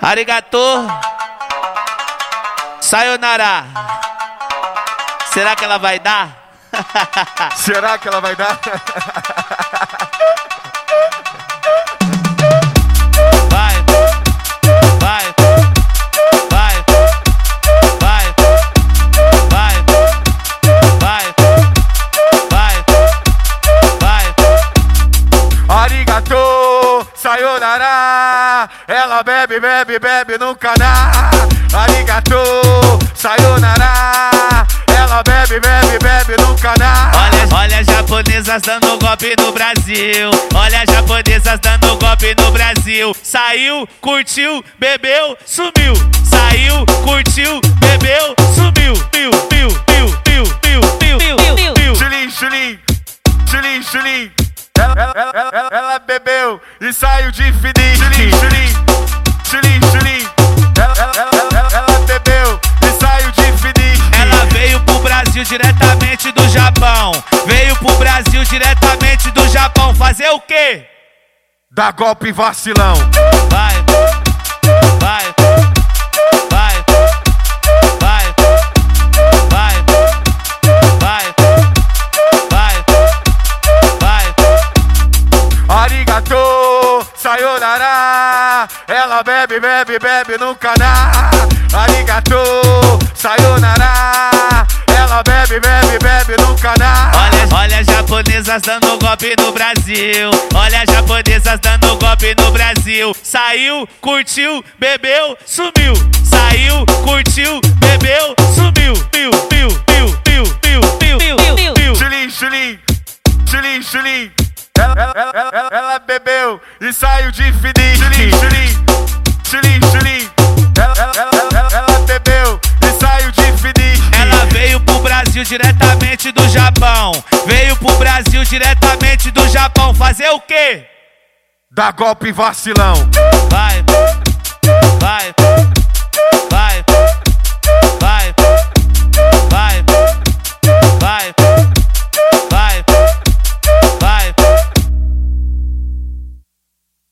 Arigato. Sayonara. Será que ela vai dar? Será que ela vai dar? sayonara. Ela bebe, bebe, bebe, no dá. Arigato, sayonara. Ela bebe, bebe, bebe, no canal. Olha, olha as japonesas dando golpe no Brasil. Olha as japonesas dando golpe no Brasil. Saiu, curtiu, bebeu, sumiu. Saiu, curtiu, bebeu, sumiu. Piu, piu, piu, piu, piu, piu, piu, piu. Chulim, chulim, chulim, chulim. Ela, ela, ela, ela, bebeu e saiu de fininho. Chulim, chulim, chulim, chulim. Ela, ela, ela, ela, ela bebeu e saiu de fininho. Ela veio pro Brasil diretamente do Japão. Veio pro Brasil diretamente do Japão. Fazer o quê? Dá golpe vacilão. Vai, vai, gato, sayonara. Ela bebe, bebe, bebe no caná. Arigato, sayonara. Ela bebe, bebe, bebe no caná. Olha, olha as japonesas dando golpe no Brasil. Olha as japonesas dando golpe no Brasil. Saiu, curtiu, bebeu, sumiu. Saiu, curtiu, bebeu, sumiu. Piu, piu, piu, piu, piu, piu, piu, piu. Chulim, chulim, chulim, chulim. Ela, ela, ela, ela, bebeu e saiu de fininho. Ela, ela, bebeu e saiu de fininho. Ela veio pro Brasil diretamente do Japão. Veio pro Brasil diretamente do Japão. Fazer o quê? Dá golpe vacilão. Vai, vai, vai,